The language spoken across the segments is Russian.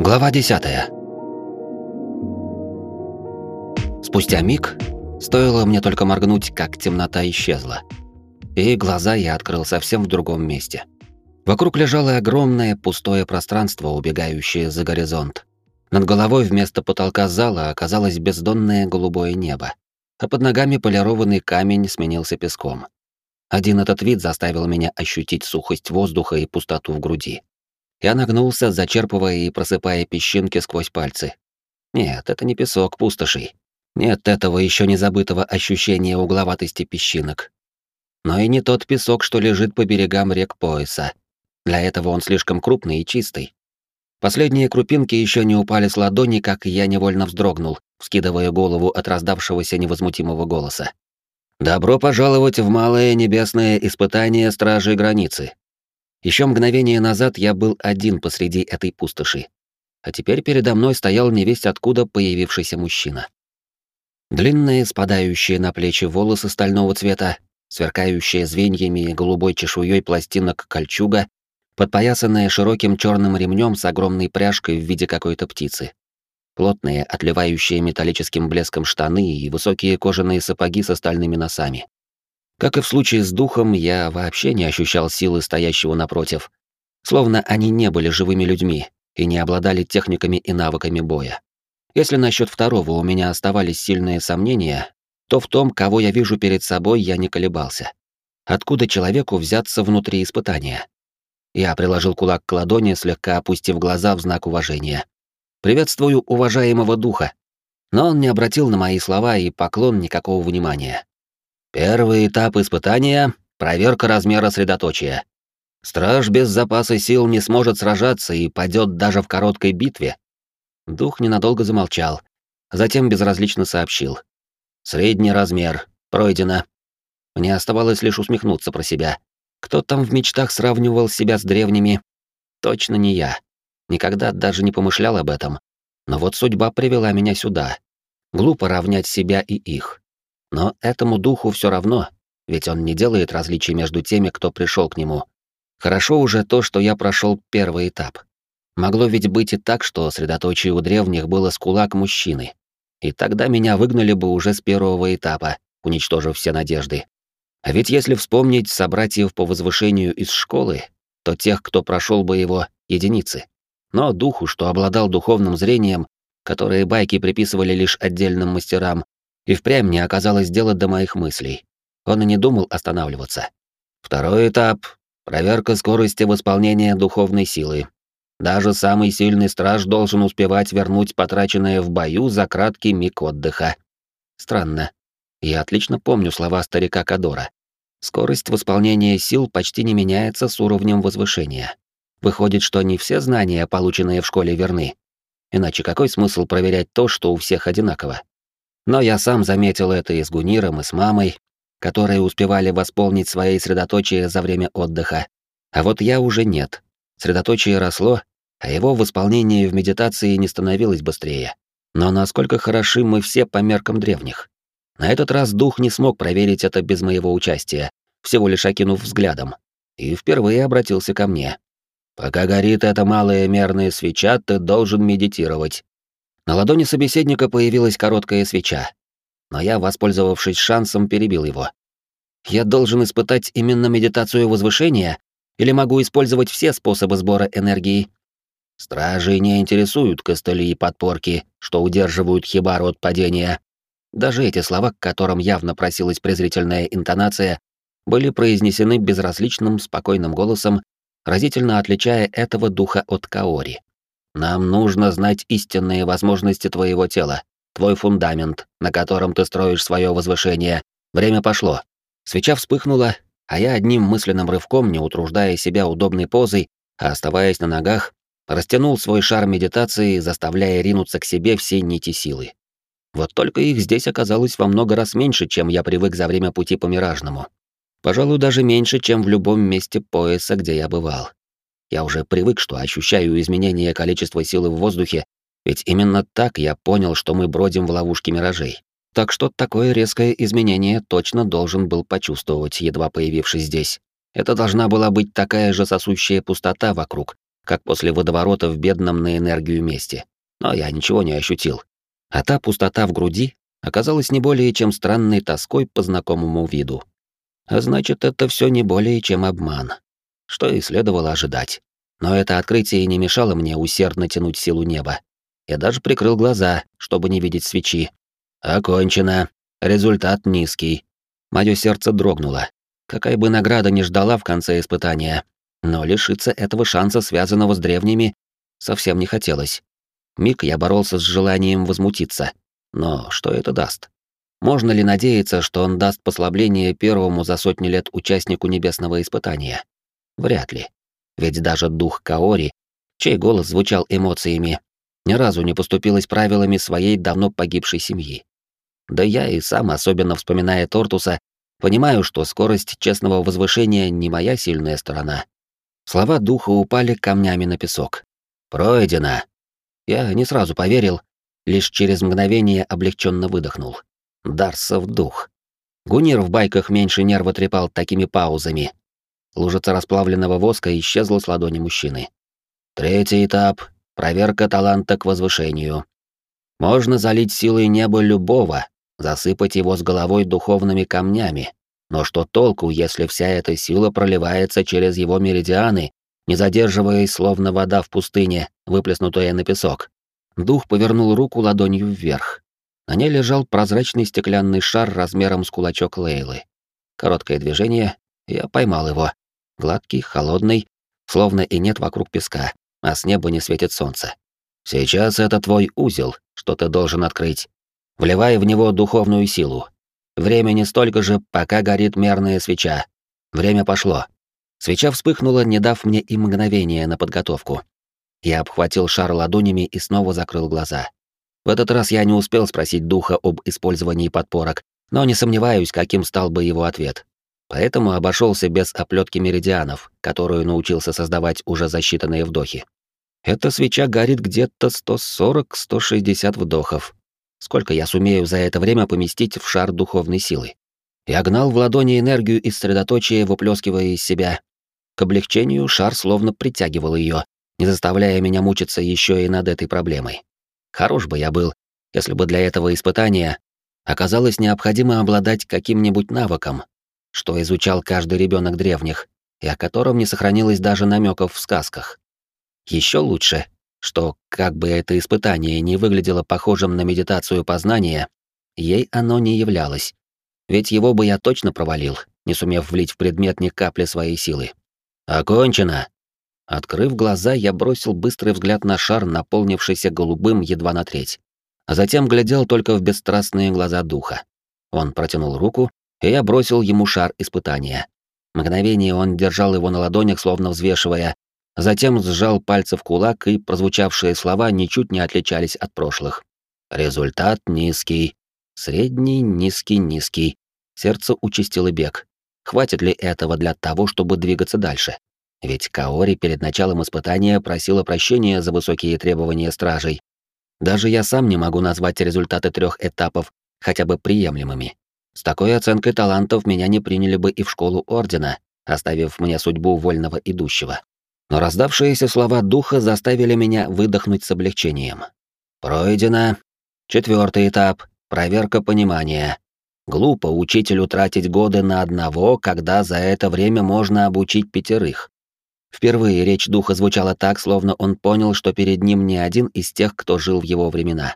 Глава 10. Спустя миг, стоило мне только моргнуть, как темнота исчезла. И глаза я открыл совсем в другом месте. Вокруг лежало огромное пустое пространство, убегающее за горизонт. Над головой вместо потолка зала оказалось бездонное голубое небо, а под ногами полированный камень сменился песком. Один этот вид заставил меня ощутить сухость воздуха и пустоту в груди. Я нагнулся, зачерпывая и просыпая песчинки сквозь пальцы. Нет, это не песок пустошей. Нет этого еще не забытого ощущения угловатости песчинок. Но и не тот песок, что лежит по берегам рек пояса. Для этого он слишком крупный и чистый. Последние крупинки еще не упали с ладони, как я невольно вздрогнул, вскидывая голову от раздавшегося невозмутимого голоса. «Добро пожаловать в малое небесное испытание Стражей Границы. Еще мгновение назад я был один посреди этой пустоши. А теперь передо мной стоял невесть откуда появившийся мужчина. Длинные, спадающие на плечи волосы стального цвета, сверкающие звеньями и голубой чешуей пластинок кольчуга, подпоясанная широким черным ремнем с огромной пряжкой в виде какой-то птицы. Плотные, отливающие металлическим блеском штаны и высокие кожаные сапоги с стальными носами. Как и в случае с духом, я вообще не ощущал силы стоящего напротив. Словно они не были живыми людьми и не обладали техниками и навыками боя. Если насчет второго у меня оставались сильные сомнения, то в том, кого я вижу перед собой, я не колебался. Откуда человеку взяться внутри испытания? Я приложил кулак к ладони, слегка опустив глаза в знак уважения. «Приветствую уважаемого духа». Но он не обратил на мои слова и поклон никакого внимания. Первый этап испытания — проверка размера средоточия. Страж без запаса сил не сможет сражаться и падет даже в короткой битве. Дух ненадолго замолчал, затем безразлично сообщил. Средний размер. Пройдено. Мне оставалось лишь усмехнуться про себя. Кто там в мечтах сравнивал себя с древними? Точно не я. Никогда даже не помышлял об этом. Но вот судьба привела меня сюда. Глупо равнять себя и их. Но этому духу все равно, ведь он не делает различий между теми, кто пришел к нему. Хорошо уже то, что я прошел первый этап. Могло ведь быть и так, что средоточие у древних было с кулак мужчины. И тогда меня выгнали бы уже с первого этапа, уничтожив все надежды. А ведь если вспомнить собратьев по возвышению из школы, то тех, кто прошел бы его, единицы. Но духу, что обладал духовным зрением, которое байки приписывали лишь отдельным мастерам, и впрямь не оказалось дела до моих мыслей. Он и не думал останавливаться. Второй этап — проверка скорости восполнения духовной силы. Даже самый сильный страж должен успевать вернуть потраченное в бою за краткий миг отдыха. Странно. Я отлично помню слова старика Кадора. Скорость восполнения сил почти не меняется с уровнем возвышения. Выходит, что не все знания, полученные в школе, верны. Иначе какой смысл проверять то, что у всех одинаково? Но я сам заметил это и с Гуниром, и с мамой, которые успевали восполнить свои средоточия за время отдыха. А вот я уже нет. Средоточие росло, а его восполнение в медитации не становилось быстрее. Но насколько хороши мы все по меркам древних. На этот раз дух не смог проверить это без моего участия, всего лишь окинув взглядом. И впервые обратился ко мне. «Пока горит эта малая мерная свеча, ты должен медитировать. На ладони собеседника появилась короткая свеча. Но я, воспользовавшись шансом, перебил его. Я должен испытать именно медитацию возвышения или могу использовать все способы сбора энергии? Стражи не интересуют костыли и подпорки, что удерживают хибару от падения. Даже эти слова, к которым явно просилась презрительная интонация, были произнесены безразличным, спокойным голосом, разительно отличая этого духа от Каори. Нам нужно знать истинные возможности твоего тела, твой фундамент, на котором ты строишь свое возвышение. Время пошло. Свеча вспыхнула, а я одним мысленным рывком, не утруждая себя удобной позой, а оставаясь на ногах, растянул свой шар медитации, заставляя ринуться к себе все нити силы. Вот только их здесь оказалось во много раз меньше, чем я привык за время пути по Миражному. Пожалуй, даже меньше, чем в любом месте пояса, где я бывал. Я уже привык, что ощущаю изменение количества силы в воздухе, ведь именно так я понял, что мы бродим в ловушке миражей. Так что такое резкое изменение точно должен был почувствовать, едва появившись здесь. Это должна была быть такая же сосущая пустота вокруг, как после водоворота в бедном на энергию месте. Но я ничего не ощутил. А та пустота в груди оказалась не более чем странной тоской по знакомому виду. А значит, это все не более чем обман. Что и следовало ожидать. Но это открытие не мешало мне усердно тянуть силу неба. Я даже прикрыл глаза, чтобы не видеть свечи. Окончено. Результат низкий. Моё сердце дрогнуло. Какая бы награда ни ждала в конце испытания, но лишиться этого шанса, связанного с древними, совсем не хотелось. Миг я боролся с желанием возмутиться. Но что это даст? Можно ли надеяться, что он даст послабление первому за сотни лет участнику небесного испытания? Вряд ли. Ведь даже дух Каори, чей голос звучал эмоциями, ни разу не поступилась правилами своей давно погибшей семьи. Да я и сам, особенно вспоминая Тортуса, понимаю, что скорость честного возвышения не моя сильная сторона. Слова духа упали камнями на песок. «Пройдено!» Я не сразу поверил, лишь через мгновение облегченно выдохнул. Дарсов дух. Гунир в байках меньше нерва трепал такими паузами. Лужица расплавленного воска исчезла с ладони мужчины. Третий этап — проверка таланта к возвышению. Можно залить силой неба любого, засыпать его с головой духовными камнями. Но что толку, если вся эта сила проливается через его меридианы, не задерживаясь, словно вода в пустыне, выплеснутая на песок? Дух повернул руку ладонью вверх. На ней лежал прозрачный стеклянный шар размером с кулачок Лейлы. Короткое движение, я поймал его. Гладкий, холодный, словно и нет вокруг песка, а с неба не светит солнце. Сейчас это твой узел, что ты должен открыть. Вливай в него духовную силу. Времени столько же, пока горит мерная свеча. Время пошло. Свеча вспыхнула, не дав мне и мгновения на подготовку. Я обхватил шар ладонями и снова закрыл глаза. В этот раз я не успел спросить духа об использовании подпорок, но не сомневаюсь, каким стал бы его ответ. Поэтому обошелся без оплетки меридианов, которую научился создавать уже за считанные вдохи. Эта свеча горит где-то 140-160 вдохов, сколько я сумею за это время поместить в шар духовной силы. Я гнал в ладони энергию из средоточия, выплескивая из себя. К облегчению шар словно притягивал ее, не заставляя меня мучиться еще и над этой проблемой. Хорош бы я был, если бы для этого испытания оказалось необходимо обладать каким-нибудь навыком, что изучал каждый ребенок древних, и о котором не сохранилось даже намеков в сказках. Еще лучше, что, как бы это испытание не выглядело похожим на медитацию познания, ей оно не являлось. Ведь его бы я точно провалил, не сумев влить в предмет ни капли своей силы. «Окончено!» Открыв глаза, я бросил быстрый взгляд на шар, наполнившийся голубым едва на треть. А затем глядел только в бесстрастные глаза духа. Он протянул руку, и я бросил ему шар испытания. Мгновение он держал его на ладонях, словно взвешивая, Затем сжал пальцы в кулак, и прозвучавшие слова ничуть не отличались от прошлых. Результат низкий. Средний, низкий, низкий. Сердце участило бег. Хватит ли этого для того, чтобы двигаться дальше? Ведь Каори перед началом испытания просила прощения за высокие требования стражей. Даже я сам не могу назвать результаты трех этапов хотя бы приемлемыми. С такой оценкой талантов меня не приняли бы и в школу Ордена, оставив мне судьбу вольного идущего но раздавшиеся слова духа заставили меня выдохнуть с облегчением. Пройдено. Четвертый этап — проверка понимания. Глупо учителю тратить годы на одного, когда за это время можно обучить пятерых. Впервые речь духа звучала так, словно он понял, что перед ним не один из тех, кто жил в его времена.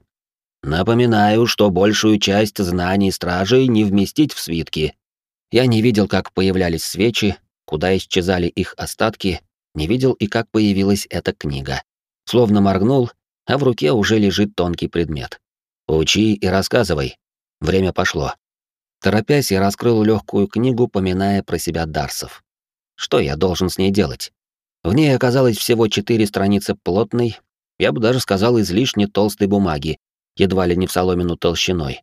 Напоминаю, что большую часть знаний стражей не вместить в свитки. Я не видел, как появлялись свечи, куда исчезали их остатки, не видел и как появилась эта книга. Словно моргнул, а в руке уже лежит тонкий предмет. Учи и рассказывай. Время пошло. Торопясь, я раскрыл легкую книгу, поминая про себя Дарсов. Что я должен с ней делать? В ней оказалось всего четыре страницы плотной, я бы даже сказал, излишне толстой бумаги, едва ли не в соломину толщиной.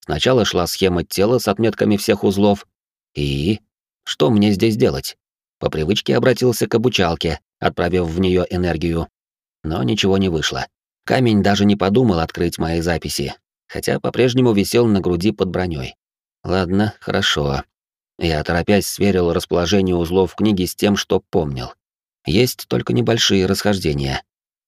Сначала шла схема тела с отметками всех узлов. И что мне здесь делать? По привычке обратился к обучалке, отправив в нее энергию. Но ничего не вышло. Камень даже не подумал открыть мои записи, хотя по-прежнему висел на груди под броней. Ладно, хорошо. Я, торопясь, сверил расположение узлов книги с тем, что помнил. Есть только небольшие расхождения.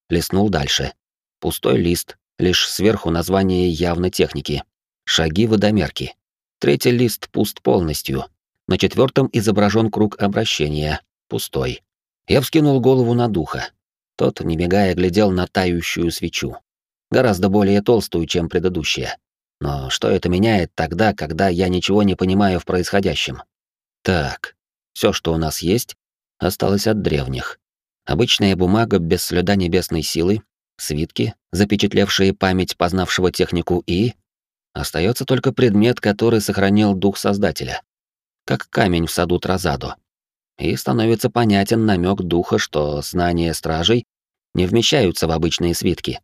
Листнул дальше. Пустой лист, лишь сверху название явно техники. Шаги водомерки. Третий лист пуст полностью. На четвертом изображен круг обращения. Пустой. Я вскинул голову на духа. Тот, не мигая, глядел на тающую свечу. Гораздо более толстую, чем предыдущая. Но что это меняет тогда, когда я ничего не понимаю в происходящем? Так, все, что у нас есть, осталось от древних. Обычная бумага без следа небесной силы, свитки, запечатлевшие память познавшего технику и... Остается только предмет, который сохранил дух Создателя. Как камень в саду Тразадо. И становится понятен намек духа, что знания стражей не вмещаются в обычные свитки.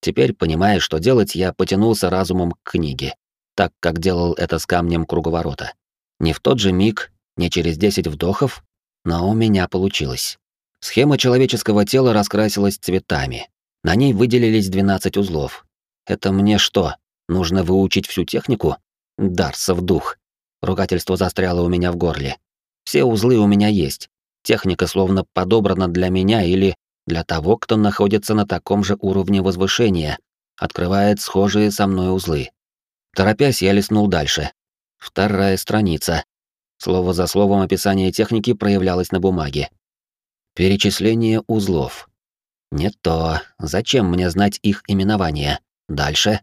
Теперь, понимая, что делать, я потянулся разумом к книге, так как делал это с камнем круговорота. Не в тот же миг, не через 10 вдохов, но у меня получилось. Схема человеческого тела раскрасилась цветами. На ней выделились 12 узлов. Это мне что, нужно выучить всю технику? Дарсов дух. Ругательство застряло у меня в горле. Все узлы у меня есть. Техника словно подобрана для меня или для того, кто находится на таком же уровне возвышения, открывает схожие со мной узлы. Торопясь, я листнул дальше. Вторая страница. Слово за словом описание техники проявлялось на бумаге. Перечисление узлов. Не то. Зачем мне знать их именование? Дальше.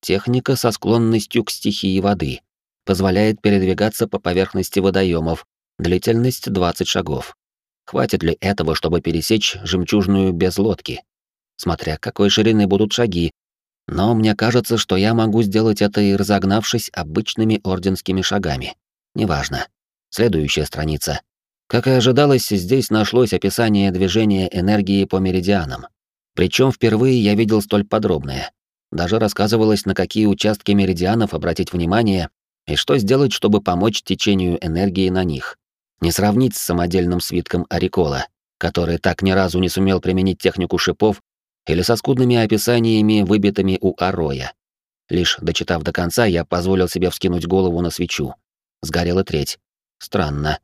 Техника со склонностью к стихии воды. Позволяет передвигаться по поверхности водоемов. Длительность 20 шагов. Хватит ли этого, чтобы пересечь жемчужную без лодки? Смотря какой ширины будут шаги. Но мне кажется, что я могу сделать это и разогнавшись обычными орденскими шагами. Неважно. Следующая страница. Как и ожидалось, здесь нашлось описание движения энергии по меридианам. Причем впервые я видел столь подробное. Даже рассказывалось, на какие участки меридианов обратить внимание и что сделать, чтобы помочь течению энергии на них не сравнить с самодельным свитком Арикола, который так ни разу не сумел применить технику шипов, или со скудными описаниями, выбитыми у Ароя. Лишь дочитав до конца, я позволил себе вскинуть голову на свечу. Сгорела треть. Странно.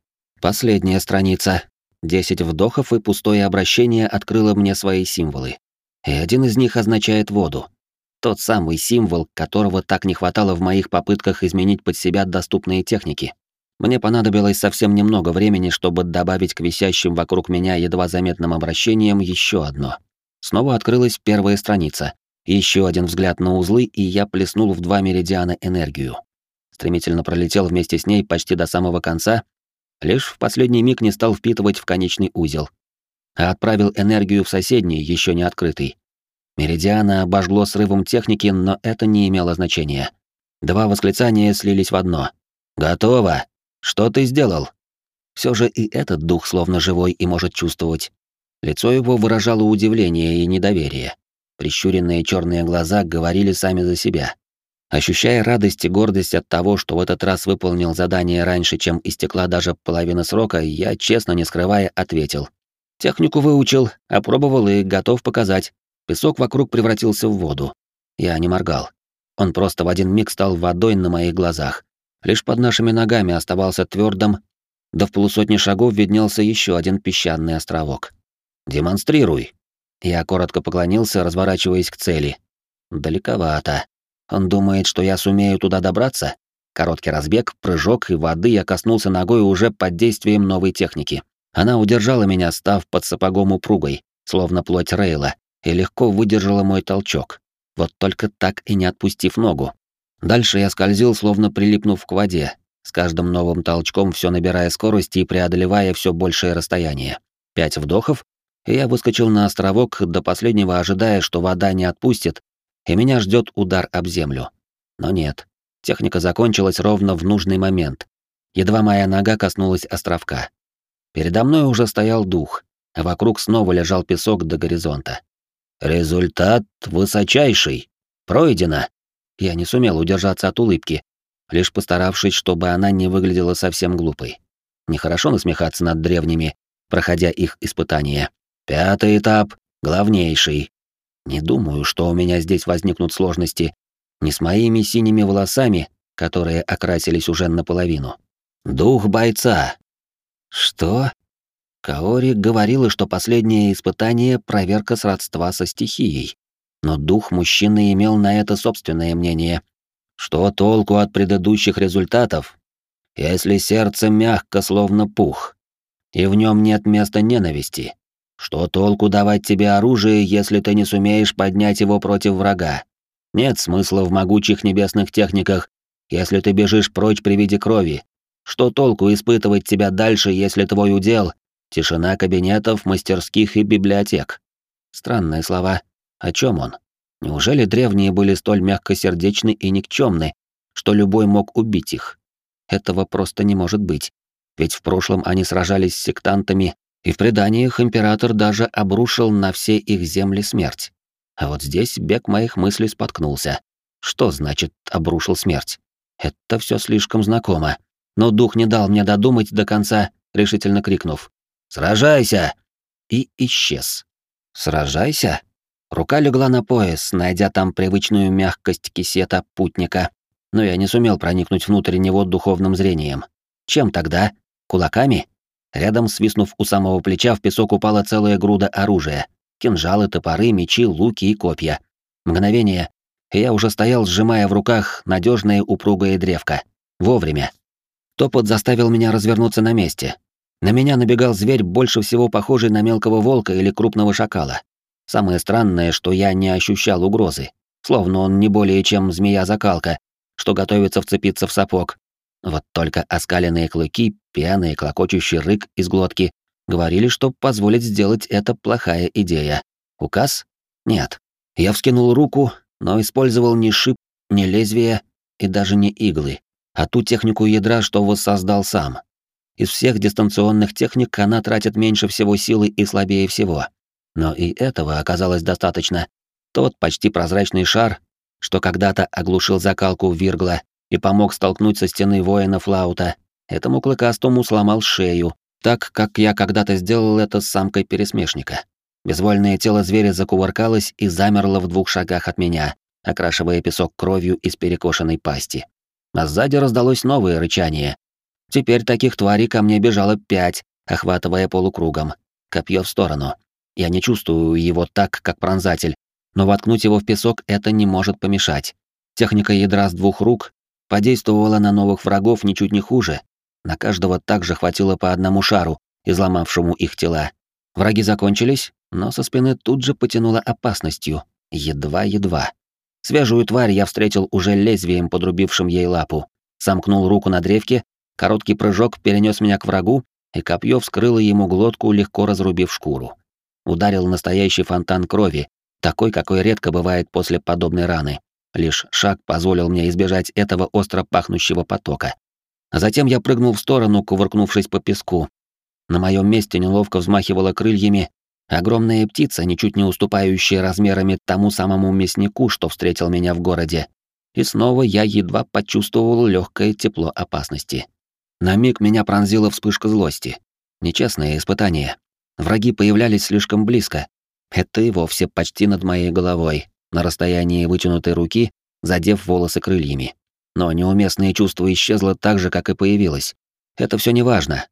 Последняя страница. Десять вдохов и пустое обращение открыло мне свои символы. И один из них означает воду. Тот самый символ, которого так не хватало в моих попытках изменить под себя доступные техники. Мне понадобилось совсем немного времени, чтобы добавить к висящим вокруг меня едва заметным обращениям еще одно. Снова открылась первая страница. Еще один взгляд на узлы, и я плеснул в два меридиана энергию. Стремительно пролетел вместе с ней почти до самого конца, лишь в последний миг не стал впитывать в конечный узел, а отправил энергию в соседний, еще не открытый. Меридиана обожгло срывом техники, но это не имело значения. Два восклицания слились в одно. «Готово!» Что ты сделал? Все же и этот дух словно живой и может чувствовать. Лицо его выражало удивление и недоверие. Прищуренные черные глаза говорили сами за себя. Ощущая радость и гордость от того, что в этот раз выполнил задание раньше, чем истекла даже половина срока, я, честно не скрывая, ответил. Технику выучил, опробовал и готов показать. Песок вокруг превратился в воду. Я не моргал. Он просто в один миг стал водой на моих глазах. Лишь под нашими ногами оставался твердым, да в полусотни шагов виднелся еще один песчаный островок. «Демонстрируй!» Я коротко поклонился, разворачиваясь к цели. «Далековато. Он думает, что я сумею туда добраться?» Короткий разбег, прыжок, и воды я коснулся ногой уже под действием новой техники. Она удержала меня, став под сапогом упругой, словно плоть Рейла, и легко выдержала мой толчок. Вот только так и не отпустив ногу. Дальше я скользил, словно прилипнув к воде, с каждым новым толчком все набирая скорости и преодолевая все большее расстояние. Пять вдохов, и я выскочил на островок, до последнего ожидая, что вода не отпустит, и меня ждет удар об землю. Но нет. Техника закончилась ровно в нужный момент. Едва моя нога коснулась островка. Передо мной уже стоял дух, а вокруг снова лежал песок до горизонта. «Результат высочайший. Пройдено!» Я не сумел удержаться от улыбки, лишь постаравшись, чтобы она не выглядела совсем глупой. Нехорошо насмехаться над древними, проходя их испытания. Пятый этап, главнейший. Не думаю, что у меня здесь возникнут сложности не с моими синими волосами, которые окрасились уже наполовину. Дух бойца. Что? Каори говорила, что последнее испытание — проверка сродства со стихией. Но дух мужчины имел на это собственное мнение. Что толку от предыдущих результатов, если сердце мягко, словно пух, и в нем нет места ненависти? Что толку давать тебе оружие, если ты не сумеешь поднять его против врага? Нет смысла в могучих небесных техниках, если ты бежишь прочь при виде крови. Что толку испытывать тебя дальше, если твой удел — тишина кабинетов, мастерских и библиотек? Странные слова. О чем он? Неужели древние были столь мягкосердечны и никчемны, что любой мог убить их? Этого просто не может быть. Ведь в прошлом они сражались с сектантами, и в преданиях император даже обрушил на все их земли смерть. А вот здесь бег моих мыслей споткнулся. Что значит «обрушил смерть»? Это все слишком знакомо. Но дух не дал мне додумать до конца, решительно крикнув «Сражайся!» и исчез. «Сражайся?» Рука легла на пояс, найдя там привычную мягкость кисета путника, но я не сумел проникнуть внутрь него духовным зрением. Чем тогда? Кулаками? Рядом, свистнув у самого плеча, в песок упала целая груда оружия. Кинжалы, топоры, мечи, луки и копья. Мгновение, я уже стоял, сжимая в руках надежное упругое древко. Вовремя. Топот заставил меня развернуться на месте. На меня набегал зверь, больше всего похожий на мелкого волка или крупного шакала. Самое странное, что я не ощущал угрозы, словно он не более чем змея-закалка, что готовится вцепиться в сапог. Вот только оскаленные клыки, пьяный клокочущий рык из глотки говорили, что позволить сделать это плохая идея. Указ? Нет. Я вскинул руку, но использовал не шип, не лезвие и даже не иглы, а ту технику ядра, что воссоздал сам. Из всех дистанционных техник она тратит меньше всего силы и слабее всего. Но и этого оказалось достаточно. Тот почти прозрачный шар, что когда-то оглушил закалку Виргла и помог столкнуть со стены воина Флаута, этому клыкастому сломал шею, так как я когда-то сделал это с самкой пересмешника. Безвольное тело зверя закувыркалось и замерло в двух шагах от меня, окрашивая песок кровью из перекошенной пасти. А сзади раздалось новое рычание. Теперь таких тварей ко мне бежало пять, охватывая полукругом. Копье в сторону. Я не чувствую его так, как пронзатель, но воткнуть его в песок это не может помешать. Техника ядра с двух рук подействовала на новых врагов ничуть не хуже. На каждого также хватило по одному шару, изломавшему их тела. Враги закончились, но со спины тут же потянуло опасностью. Едва-едва. Свежую тварь я встретил уже лезвием, подрубившим ей лапу. Сомкнул руку на древке, короткий прыжок перенес меня к врагу, и копье вскрыло ему глотку, легко разрубив шкуру ударил настоящий фонтан крови, такой, какой редко бывает после подобной раны. Лишь шаг позволил мне избежать этого остро пахнущего потока. Затем я прыгнул в сторону, кувыркнувшись по песку. На моем месте неловко взмахивала крыльями огромная птица, ничуть не уступающая размерами тому самому мяснику, что встретил меня в городе. И снова я едва почувствовал легкое тепло опасности. На миг меня пронзила вспышка злости. Нечестное испытание. Враги появлялись слишком близко. Это и вовсе почти над моей головой, на расстоянии вытянутой руки, задев волосы крыльями. Но неуместное чувство исчезло так же, как и появилось. Это все неважно.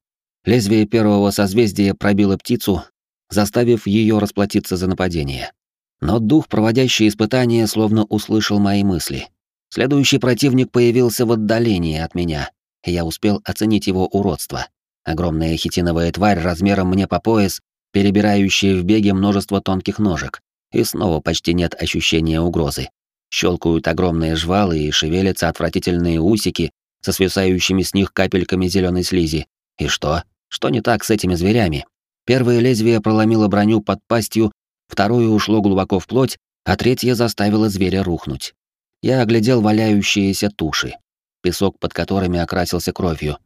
Лезвие первого созвездия пробило птицу, заставив ее расплатиться за нападение. Но дух, проводящий испытание, словно услышал мои мысли. Следующий противник появился в отдалении от меня, и я успел оценить его уродство. Огромная хитиновая тварь размером мне по пояс, перебирающая в беге множество тонких ножек. И снова почти нет ощущения угрозы. Щелкают огромные жвалы и шевелятся отвратительные усики со свисающими с них капельками зеленой слизи. И что? Что не так с этими зверями? Первое лезвие проломило броню под пастью, второе ушло глубоко в плоть, а третье заставило зверя рухнуть. Я оглядел валяющиеся туши, песок под которыми окрасился кровью,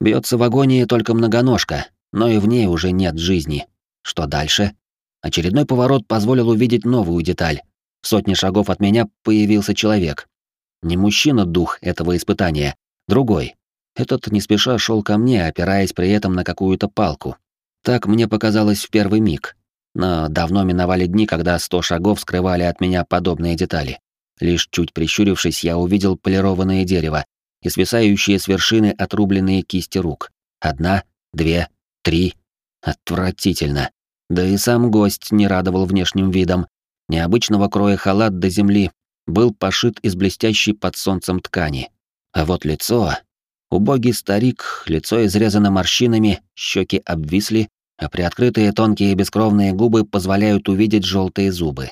Бьется в агонии только многоножка, но и в ней уже нет жизни. Что дальше? Очередной поворот позволил увидеть новую деталь. В сотне шагов от меня появился человек. Не мужчина-дух этого испытания, другой. Этот не спеша шел ко мне, опираясь при этом на какую-то палку. Так мне показалось в первый миг. Но давно миновали дни, когда сто шагов скрывали от меня подобные детали. Лишь чуть прищурившись, я увидел полированное дерево, и свисающие с вершины отрубленные кисти рук. Одна, две, три. Отвратительно. Да и сам гость не радовал внешним видом. Необычного кроя халат до земли был пошит из блестящей под солнцем ткани. А вот лицо... Убогий старик, лицо изрезано морщинами, щеки обвисли, а приоткрытые тонкие бескровные губы позволяют увидеть желтые зубы.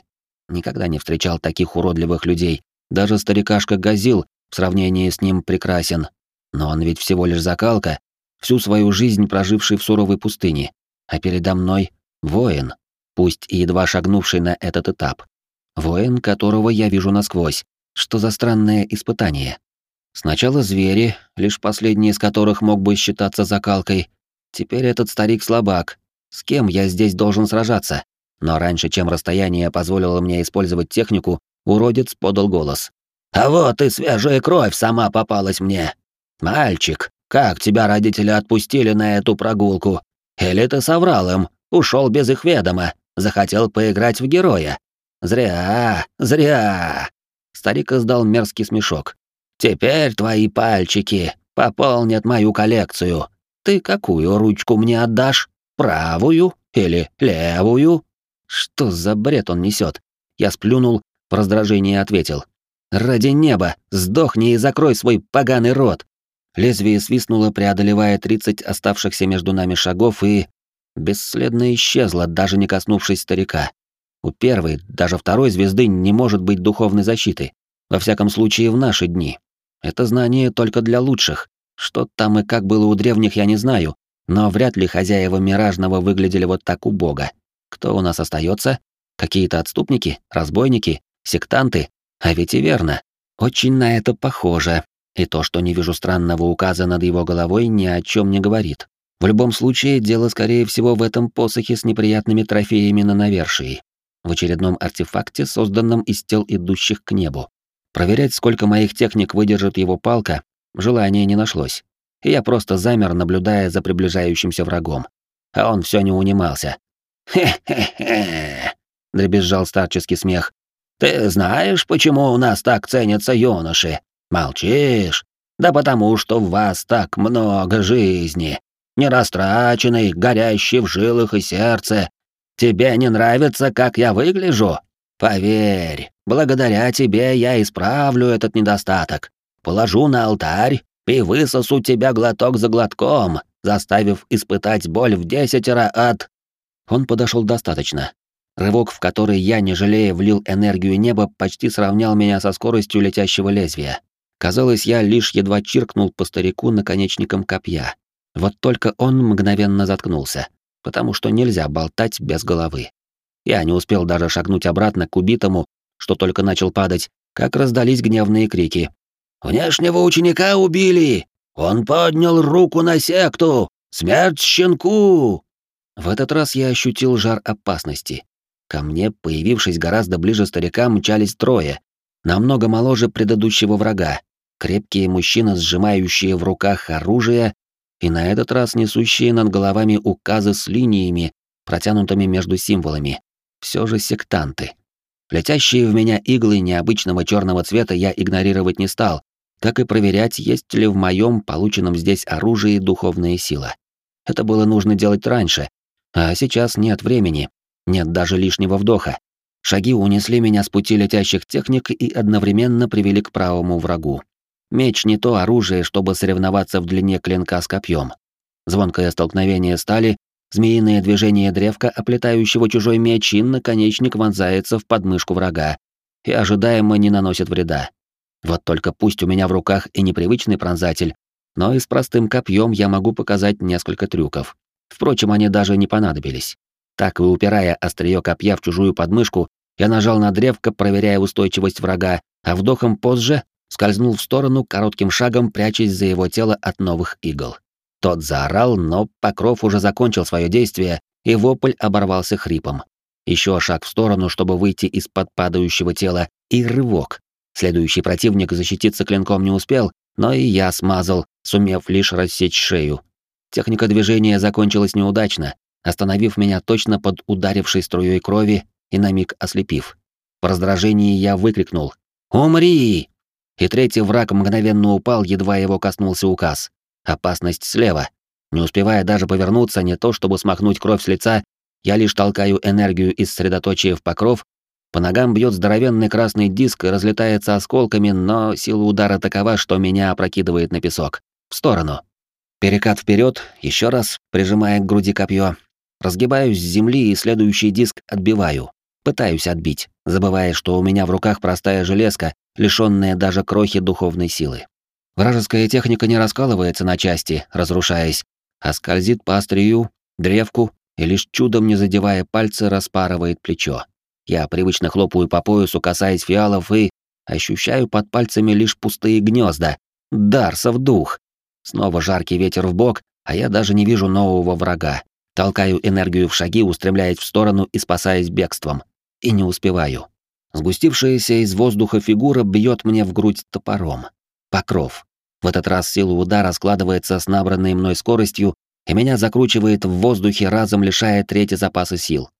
Никогда не встречал таких уродливых людей. Даже старикашка Газил в сравнении с ним прекрасен. Но он ведь всего лишь закалка, всю свою жизнь проживший в суровой пустыне. А передо мной воин, пусть и едва шагнувший на этот этап. Воин, которого я вижу насквозь. Что за странное испытание? Сначала звери, лишь последний из которых мог бы считаться закалкой. Теперь этот старик слабак. С кем я здесь должен сражаться? Но раньше, чем расстояние позволило мне использовать технику, уродец подал голос. «А вот и свежая кровь сама попалась мне. Мальчик, как тебя родители отпустили на эту прогулку? Или ты соврал им, ушел без их ведома, захотел поиграть в героя? Зря, зря!» Старик издал мерзкий смешок. «Теперь твои пальчики пополнят мою коллекцию. Ты какую ручку мне отдашь? Правую или левую?» Что за бред он несет? Я сплюнул, в раздражении ответил. «Ради неба, сдохни и закрой свой поганый рот!» Лезвие свистнуло, преодолевая тридцать оставшихся между нами шагов, и бесследно исчезло, даже не коснувшись старика. У первой, даже второй звезды не может быть духовной защиты. Во всяком случае, в наши дни. Это знание только для лучших. Что там и как было у древних, я не знаю, но вряд ли хозяева Миражного выглядели вот так убого. Кто у нас остается? Какие-то отступники, разбойники, сектанты? А ведь и верно. Очень на это похоже. И то, что не вижу странного указа над его головой, ни о чем не говорит. В любом случае, дело, скорее всего, в этом посохе с неприятными трофеями на навершии. В очередном артефакте, созданном из тел идущих к небу. Проверять, сколько моих техник выдержит его палка, желания не нашлось. И я просто замер, наблюдая за приближающимся врагом. А он все не унимался. «Хе-хе-хе!» — дребезжал старческий смех. «Ты знаешь, почему у нас так ценятся юноши? Молчишь? Да потому что в вас так много жизни, нерастраченной, горящей в жилах и сердце. Тебе не нравится, как я выгляжу? Поверь, благодаря тебе я исправлю этот недостаток. Положу на алтарь и высосу тебя глоток за глотком, заставив испытать боль в десятеро от он подошел достаточно. Рывок, в который я, не жалея, влил энергию неба, почти сравнял меня со скоростью летящего лезвия. Казалось, я лишь едва чиркнул по старику наконечником копья. Вот только он мгновенно заткнулся, потому что нельзя болтать без головы. Я не успел даже шагнуть обратно к убитому, что только начал падать, как раздались гневные крики. «Внешнего ученика убили! Он поднял руку на секту! Смерть щенку!» В этот раз я ощутил жар опасности. Ко мне, появившись гораздо ближе старика, мчались трое, намного моложе предыдущего врага, крепкие мужчины, сжимающие в руках оружие и на этот раз несущие над головами указы с линиями, протянутыми между символами. Все же сектанты. Летящие в меня иглы необычного черного цвета я игнорировать не стал, как и проверять, есть ли в моем полученном здесь оружии духовная сила. Это было нужно делать раньше, а сейчас нет времени, нет даже лишнего вдоха. Шаги унесли меня с пути летящих техник и одновременно привели к правому врагу. Меч не то оружие, чтобы соревноваться в длине клинка с копьем. Звонкое столкновение стали, змеиное движение древка, оплетающего чужой меч, и наконечник вонзается в подмышку врага и ожидаемо не наносит вреда. Вот только пусть у меня в руках и непривычный пронзатель, но и с простым копьем я могу показать несколько трюков. Впрочем, они даже не понадобились. Так и упирая острие копья в чужую подмышку, я нажал на древко, проверяя устойчивость врага, а вдохом позже скользнул в сторону коротким шагом, прячась за его тело от новых игл. Тот заорал, но покров уже закончил свое действие, и вопль оборвался хрипом. Еще шаг в сторону, чтобы выйти из-под падающего тела, и рывок. Следующий противник защититься клинком не успел, но и я смазал, сумев лишь рассечь шею, Техника движения закончилась неудачно, остановив меня точно под ударившей струей крови и на миг ослепив. В раздражении я выкрикнул «Умри!» И третий враг мгновенно упал, едва его коснулся указ. Опасность слева. Не успевая даже повернуться, не то чтобы смахнуть кровь с лица, я лишь толкаю энергию из средоточия в покров, по ногам бьет здоровенный красный диск и разлетается осколками, но сила удара такова, что меня опрокидывает на песок. В сторону. Перекат вперед, еще раз, прижимая к груди копье. Разгибаюсь с земли и следующий диск отбиваю. Пытаюсь отбить, забывая, что у меня в руках простая железка, лишённая даже крохи духовной силы. Вражеская техника не раскалывается на части, разрушаясь, а скользит по острию, древку и лишь чудом не задевая пальцы распарывает плечо. Я привычно хлопаю по поясу, касаясь фиалов и ощущаю под пальцами лишь пустые гнезда. Дарсов дух. Снова жаркий ветер в бок, а я даже не вижу нового врага. Толкаю энергию в шаги, устремляясь в сторону и спасаясь бегством. И не успеваю. Сгустившаяся из воздуха фигура бьет мне в грудь топором. Покров. В этот раз сила удара складывается с набранной мной скоростью, и меня закручивает в воздухе, разом лишая трети запаса сил.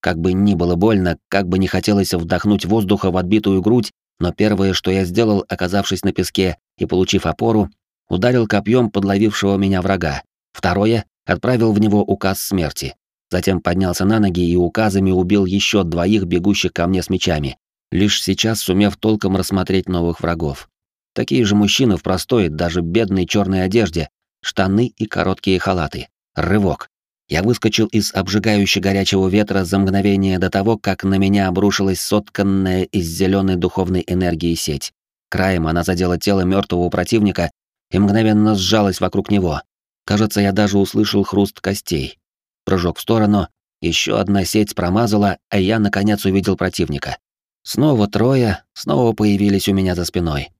Как бы ни было больно, как бы не хотелось вдохнуть воздуха в отбитую грудь, но первое, что я сделал, оказавшись на песке и получив опору, ударил копьем подловившего меня врага. Второе — отправил в него указ смерти. Затем поднялся на ноги и указами убил еще двоих бегущих ко мне с мечами, лишь сейчас сумев толком рассмотреть новых врагов. Такие же мужчины в простой, даже бедной черной одежде, штаны и короткие халаты. Рывок. Я выскочил из обжигающего горячего ветра за мгновение до того, как на меня обрушилась сотканная из зеленой духовной энергии сеть. Краем она задела тело мертвого противника и мгновенно сжалась вокруг него. Кажется, я даже услышал хруст костей. Прыжок в сторону, еще одна сеть промазала, а я наконец увидел противника. Снова трое, снова появились у меня за спиной.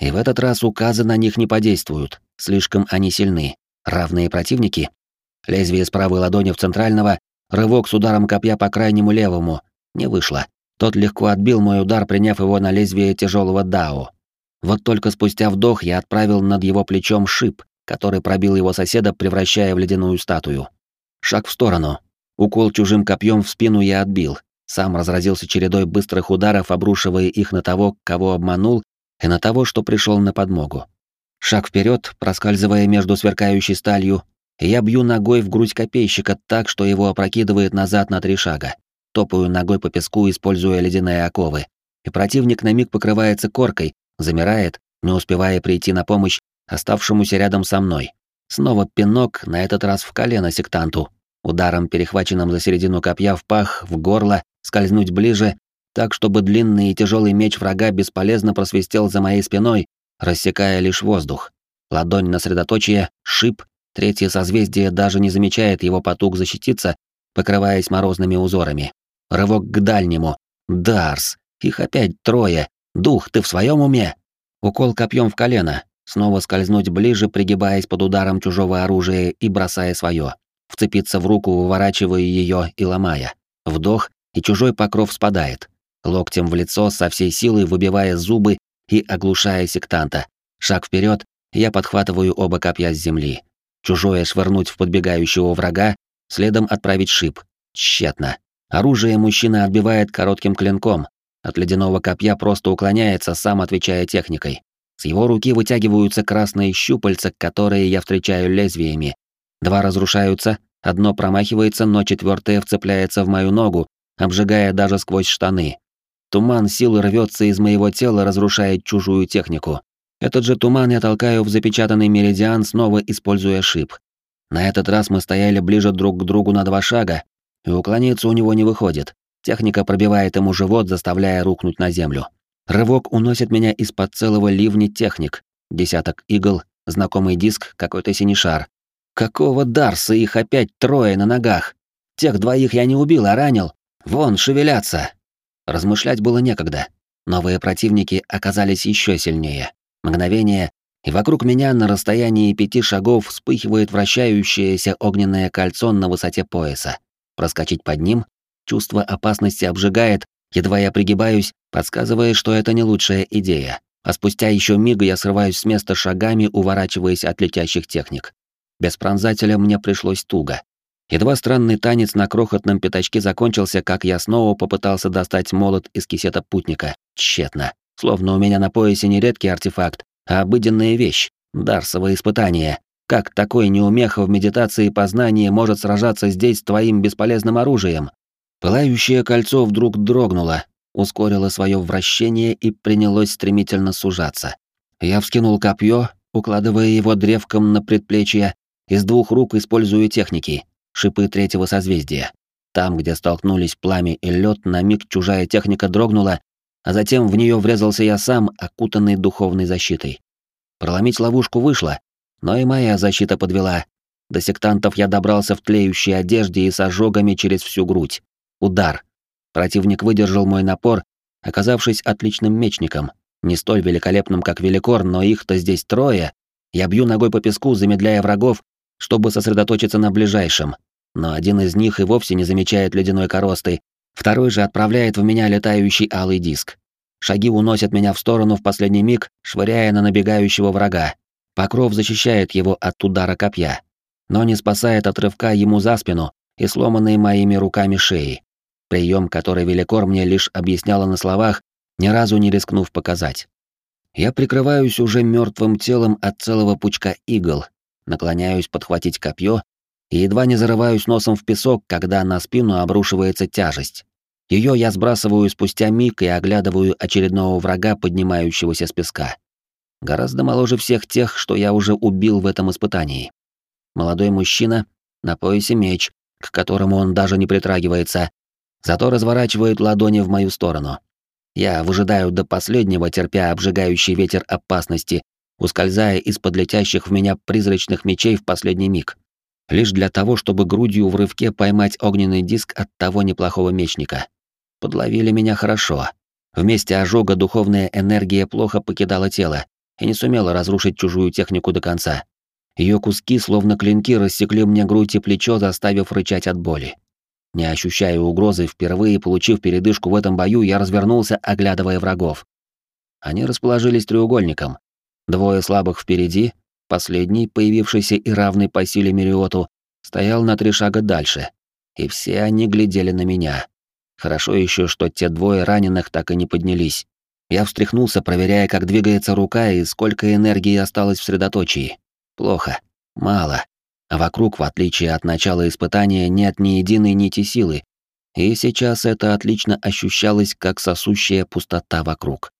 И в этот раз указы на них не подействуют, слишком они сильны. Равные противники. Лезвие с правой ладони в центрального, рывок с ударом копья по крайнему левому. Не вышло. Тот легко отбил мой удар, приняв его на лезвие тяжелого дао. Вот только спустя вдох я отправил над его плечом шип, который пробил его соседа, превращая в ледяную статую. Шаг в сторону. Укол чужим копьем в спину я отбил. Сам разразился чередой быстрых ударов, обрушивая их на того, кого обманул, и на того, что пришел на подмогу. Шаг вперед, проскальзывая между сверкающей сталью, я бью ногой в грудь копейщика так, что его опрокидывает назад на три шага. Топаю ногой по песку, используя ледяные оковы. И противник на миг покрывается коркой, замирает, не успевая прийти на помощь оставшемуся рядом со мной. Снова пинок, на этот раз в колено сектанту. Ударом, перехваченным за середину копья в пах, в горло, скользнуть ближе, так, чтобы длинный и тяжелый меч врага бесполезно просвистел за моей спиной, рассекая лишь воздух. Ладонь на средоточие, шип, третье созвездие даже не замечает его потуг защититься, покрываясь морозными узорами. Рывок к дальнему. Дарс. Их опять трое. Дух, ты в своем уме? Укол копьем в колено. Снова скользнуть ближе, пригибаясь под ударом чужого оружия и бросая свое. Вцепиться в руку, выворачивая ее и ломая. Вдох, и чужой покров спадает локтем в лицо со всей силы выбивая зубы и оглушая сектанта. Шаг вперед, я подхватываю оба копья с земли. Чужое швырнуть в подбегающего врага, следом отправить шип. Тщетно. Оружие мужчина отбивает коротким клинком. От ледяного копья просто уклоняется, сам отвечая техникой. С его руки вытягиваются красные щупальца, которые я встречаю лезвиями. Два разрушаются, одно промахивается, но четвертое вцепляется в мою ногу, обжигая даже сквозь штаны. Туман силы рвется из моего тела, разрушая чужую технику. Этот же туман я толкаю в запечатанный меридиан, снова используя шип. На этот раз мы стояли ближе друг к другу на два шага, и уклониться у него не выходит. Техника пробивает ему живот, заставляя рухнуть на землю. Рывок уносит меня из-под целого ливня техник. Десяток игл, знакомый диск, какой-то синий шар. Какого Дарса их опять трое на ногах? Тех двоих я не убил, а ранил. Вон, шевелятся. Размышлять было некогда. Новые противники оказались еще сильнее. Мгновение, и вокруг меня на расстоянии пяти шагов вспыхивает вращающееся огненное кольцо на высоте пояса. Проскочить под ним, чувство опасности обжигает, едва я пригибаюсь, подсказывая, что это не лучшая идея. А спустя еще миг я срываюсь с места шагами, уворачиваясь от летящих техник. Без пронзателя мне пришлось туго. Едва странный танец на крохотном пятачке закончился, как я снова попытался достать молот из кисета путника. Тщетно. Словно у меня на поясе не редкий артефакт, а обыденная вещь. Дарсовое испытание. Как такой неумеха в медитации и познании может сражаться здесь с твоим бесполезным оружием? Пылающее кольцо вдруг дрогнуло, ускорило свое вращение и принялось стремительно сужаться. Я вскинул копье, укладывая его древком на предплечье, из двух рук используя техники, шипы третьего созвездия. Там, где столкнулись пламя и лед, на миг чужая техника дрогнула, а затем в нее врезался я сам, окутанный духовной защитой. Проломить ловушку вышло, но и моя защита подвела. До сектантов я добрался в тлеющей одежде и с ожогами через всю грудь. Удар. Противник выдержал мой напор, оказавшись отличным мечником. Не столь великолепным, как Великор, но их-то здесь трое. Я бью ногой по песку, замедляя врагов, чтобы сосредоточиться на ближайшем. Но один из них и вовсе не замечает ледяной коросты, второй же отправляет в меня летающий алый диск. Шаги уносят меня в сторону в последний миг, швыряя на набегающего врага. Покров защищает его от удара копья, но не спасает от рывка ему за спину и сломанной моими руками шеи. Прием, который Великор мне лишь объясняла на словах, ни разу не рискнув показать. Я прикрываюсь уже мертвым телом от целого пучка игл, наклоняюсь подхватить копье и едва не зарываюсь носом в песок, когда на спину обрушивается тяжесть. Ее я сбрасываю спустя миг и оглядываю очередного врага, поднимающегося с песка. Гораздо моложе всех тех, что я уже убил в этом испытании. Молодой мужчина, на поясе меч, к которому он даже не притрагивается, зато разворачивает ладони в мою сторону. Я выжидаю до последнего, терпя обжигающий ветер опасности, ускользая из-под летящих в меня призрачных мечей в последний миг. Лишь для того, чтобы грудью в рывке поймать огненный диск от того неплохого мечника. Подловили меня хорошо. Вместе ожога духовная энергия плохо покидала тело, и не сумела разрушить чужую технику до конца. Ее куски, словно клинки, рассекли мне грудь и плечо, заставив рычать от боли. Не ощущая угрозы, впервые получив передышку в этом бою, я развернулся, оглядывая врагов. Они расположились треугольником. Двое слабых впереди, последний, появившийся и равный по силе Мериоту, стоял на три шага дальше. И все они глядели на меня. Хорошо еще, что те двое раненых так и не поднялись. Я встряхнулся, проверяя, как двигается рука и сколько энергии осталось в средоточии. Плохо. Мало. А вокруг, в отличие от начала испытания, нет ни единой нити силы. И сейчас это отлично ощущалось, как сосущая пустота вокруг.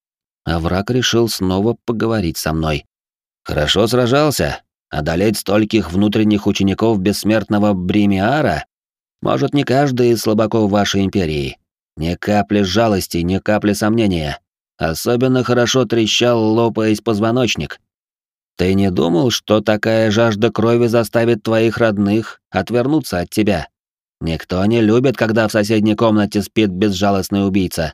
А враг решил снова поговорить со мной. «Хорошо сражался. Одолеть стольких внутренних учеников бессмертного Бримиара? Может, не каждый из слабаков вашей империи. Ни капли жалости, ни капли сомнения. Особенно хорошо трещал, лопаясь позвоночник. Ты не думал, что такая жажда крови заставит твоих родных отвернуться от тебя? Никто не любит, когда в соседней комнате спит безжалостный убийца.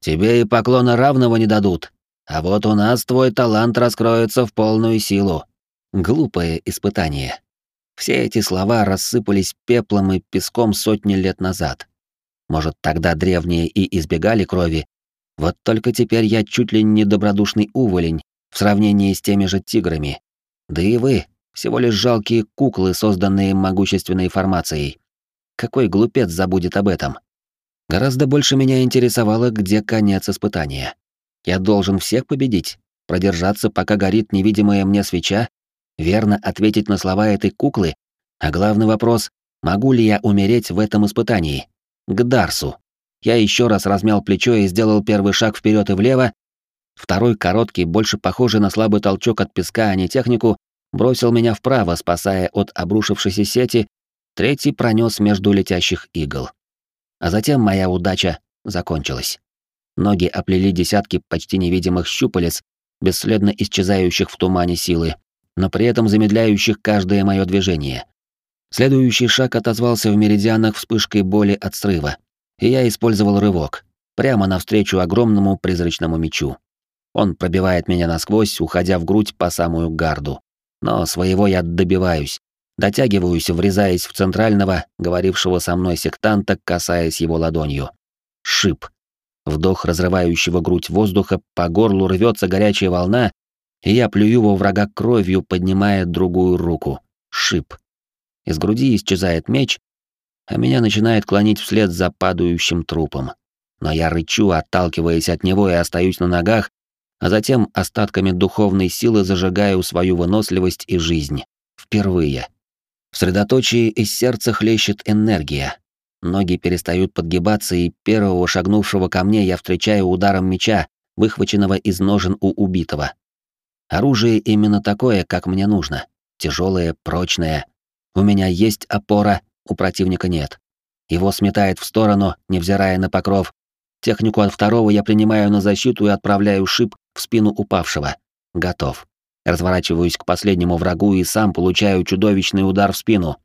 Тебе и поклона равного не дадут. А вот у нас твой талант раскроется в полную силу. Глупое испытание. Все эти слова рассыпались пеплом и песком сотни лет назад. Может, тогда древние и избегали крови, вот только теперь я чуть ли не добродушный уволень в сравнении с теми же тиграми. Да и вы всего лишь жалкие куклы, созданные могущественной формацией. Какой глупец забудет об этом? Гораздо больше меня интересовало, где конец испытания. Я должен всех победить, продержаться, пока горит невидимая мне свеча, верно ответить на слова этой куклы, а главный вопрос — могу ли я умереть в этом испытании? К Дарсу. Я еще раз размял плечо и сделал первый шаг вперед и влево. Второй, короткий, больше похожий на слабый толчок от песка, а не технику, бросил меня вправо, спасая от обрушившейся сети. Третий пронес между летящих игл. А затем моя удача закончилась. Ноги оплели десятки почти невидимых щупалец, бесследно исчезающих в тумане силы, но при этом замедляющих каждое мое движение. Следующий шаг отозвался в меридианах вспышкой боли от срыва и я использовал рывок, прямо навстречу огромному призрачному мечу. Он пробивает меня насквозь, уходя в грудь по самую гарду. Но своего я добиваюсь, дотягиваюсь, врезаясь в центрального, говорившего со мной сектанта, касаясь его ладонью. Шип. Вдох разрывающего грудь воздуха, по горлу рвется горячая волна, и я плюю во врага кровью, поднимая другую руку. Шип. Из груди исчезает меч, а меня начинает клонить вслед за падающим трупом. Но я рычу, отталкиваясь от него и остаюсь на ногах, а затем остатками духовной силы зажигаю свою выносливость и жизнь. Впервые. В средоточии из сердца хлещет энергия. Ноги перестают подгибаться, и первого шагнувшего ко мне я встречаю ударом меча, выхваченного из ножен у убитого. Оружие именно такое, как мне нужно. Тяжелое, прочное. У меня есть опора, у противника нет. Его сметает в сторону, невзирая на покров. Технику от второго я принимаю на защиту и отправляю шип в спину упавшего. Готов. Разворачиваюсь к последнему врагу и сам получаю чудовищный удар в спину.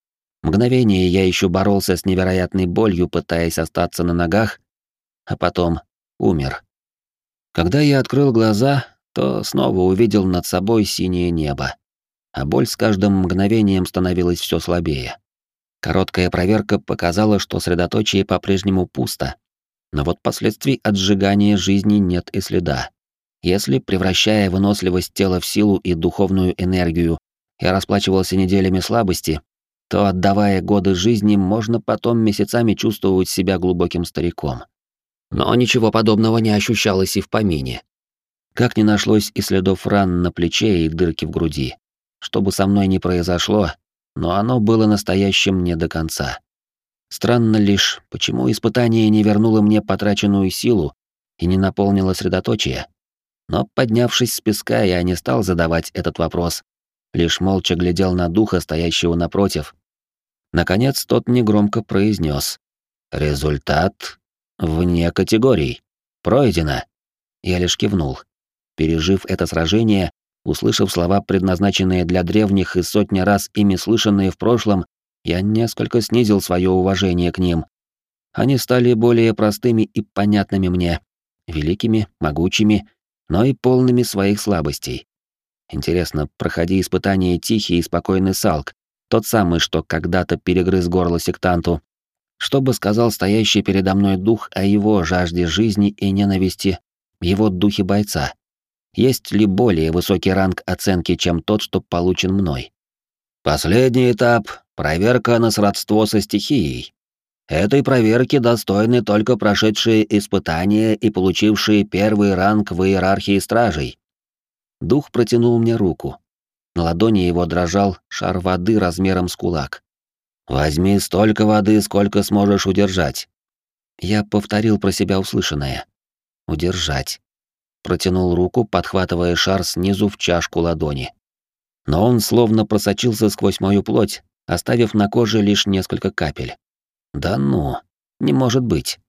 Мгновение я еще боролся с невероятной болью, пытаясь остаться на ногах, а потом умер. Когда я открыл глаза, то снова увидел над собой синее небо, а боль с каждым мгновением становилась все слабее. Короткая проверка показала, что средоточие по-прежнему пусто, но вот последствий от сжигания жизни нет и следа. Если, превращая выносливость тела в силу и духовную энергию, я расплачивался неделями слабости, то, отдавая годы жизни, можно потом месяцами чувствовать себя глубоким стариком. Но ничего подобного не ощущалось и в помине. Как не нашлось и следов ран на плече и дырки в груди. Что бы со мной ни произошло, но оно было настоящим не до конца. Странно лишь, почему испытание не вернуло мне потраченную силу и не наполнило средоточие. Но, поднявшись с песка, я не стал задавать этот вопрос, лишь молча глядел на духа, стоящего напротив. Наконец тот негромко произнес: «Результат вне категорий. Пройдено». Я лишь кивнул. Пережив это сражение, услышав слова, предназначенные для древних и сотни раз ими слышанные в прошлом, я несколько снизил свое уважение к ним. Они стали более простыми и понятными мне, великими, могучими, но и полными своих слабостей. Интересно, проходи испытание тихий и спокойный Салк, тот самый, что когда-то перегрыз горло сектанту. Что бы сказал стоящий передо мной дух о его жажде жизни и ненависти, его духе бойца? Есть ли более высокий ранг оценки, чем тот, что получен мной? Последний этап — проверка на сродство со стихией. Этой проверки достойны только прошедшие испытания и получившие первый ранг в иерархии стражей. Дух протянул мне руку. На ладони его дрожал шар воды размером с кулак. «Возьми столько воды, сколько сможешь удержать». Я повторил про себя услышанное. «Удержать». Протянул руку, подхватывая шар снизу в чашку ладони. Но он словно просочился сквозь мою плоть, оставив на коже лишь несколько капель. Да ну, не может быть.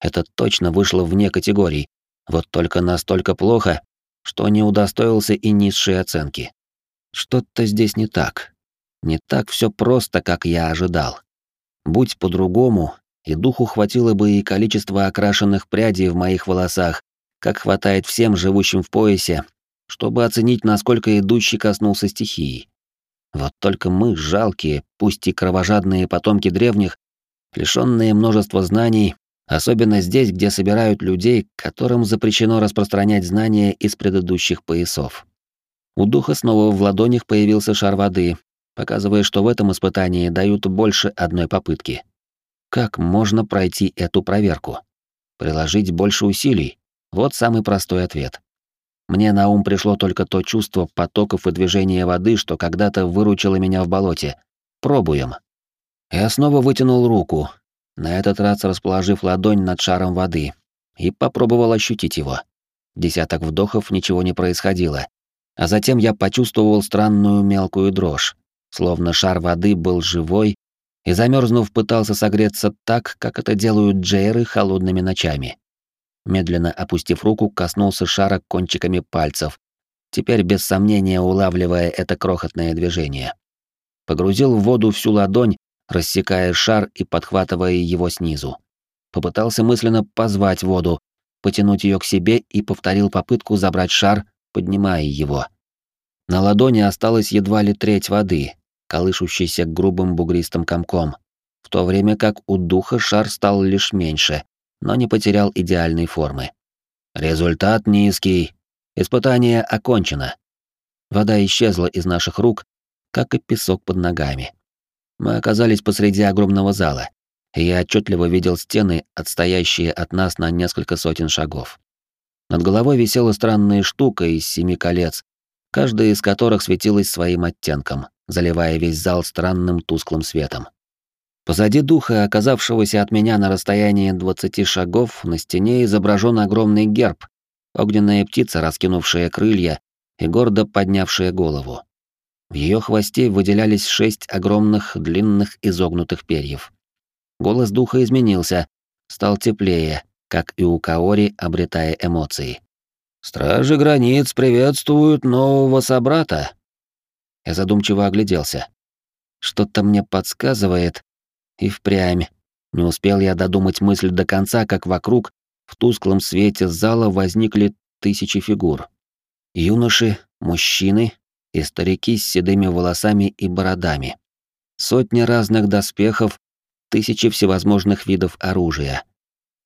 Это точно вышло вне категорий, вот только настолько плохо, что не удостоился и низшей оценки. Что-то здесь не так. Не так все просто, как я ожидал. Будь по-другому, и духу хватило бы и количества окрашенных прядей в моих волосах, как хватает всем живущим в поясе, чтобы оценить, насколько идущий коснулся стихии. Вот только мы, жалкие, пусть и кровожадные потомки древних, лишённые множества знаний, особенно здесь, где собирают людей, которым запрещено распространять знания из предыдущих поясов. У духа снова в ладонях появился шар воды, показывая, что в этом испытании дают больше одной попытки. Как можно пройти эту проверку? Приложить больше усилий? Вот самый простой ответ. Мне на ум пришло только то чувство потоков и движения воды, что когда-то выручило меня в болоте. Пробуем. Я снова вытянул руку, на этот раз расположив ладонь над шаром воды, и попробовал ощутить его. Десяток вдохов ничего не происходило, а затем я почувствовал странную мелкую дрожь, словно шар воды был живой и, замерзнув, пытался согреться так, как это делают джейры холодными ночами. Медленно опустив руку, коснулся шара кончиками пальцев, теперь без сомнения улавливая это крохотное движение. Погрузил в воду всю ладонь рассекая шар и подхватывая его снизу. Попытался мысленно позвать воду, потянуть ее к себе и повторил попытку забрать шар, поднимая его. На ладони осталось едва ли треть воды, колышущейся грубым бугристым комком, в то время как у духа шар стал лишь меньше, но не потерял идеальной формы. Результат низкий. Испытание окончено. Вода исчезла из наших рук, как и песок под ногами. Мы оказались посреди огромного зала, и я отчетливо видел стены, отстоящие от нас на несколько сотен шагов. Над головой висела странная штука из семи колец, каждая из которых светилась своим оттенком, заливая весь зал странным тусклым светом. Позади духа, оказавшегося от меня на расстоянии двадцати шагов, на стене изображен огромный герб, огненная птица, раскинувшая крылья и гордо поднявшая голову. В ее хвосте выделялись шесть огромных длинных изогнутых перьев. Голос духа изменился, стал теплее, как и у Каори, обретая эмоции. «Стражи границ приветствуют нового собрата!» Я задумчиво огляделся. Что-то мне подсказывает, и впрямь. Не успел я додумать мысль до конца, как вокруг, в тусклом свете зала возникли тысячи фигур. Юноши, мужчины и старики с седыми волосами и бородами. Сотни разных доспехов, тысячи всевозможных видов оружия.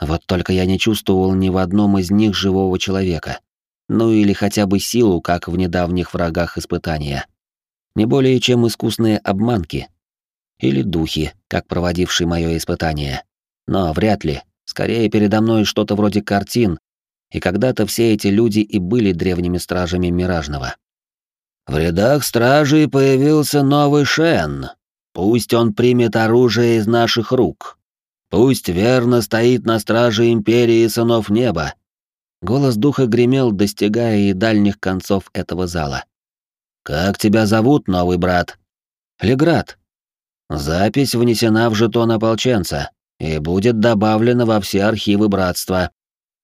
Вот только я не чувствовал ни в одном из них живого человека. Ну или хотя бы силу, как в недавних врагах испытания. Не более чем искусные обманки, или духи, как проводивший мое испытание. Но вряд ли. Скорее передо мной что-то вроде картин, и когда-то все эти люди и были древними стражами Миражного. В рядах стражей появился новый Шен. Пусть он примет оружие из наших рук. Пусть верно стоит на страже Империи Сынов Неба. Голос духа гремел, достигая и дальних концов этого зала. «Как тебя зовут, новый брат?» «Леград», Запись внесена в жетон ополченца и будет добавлена во все архивы братства.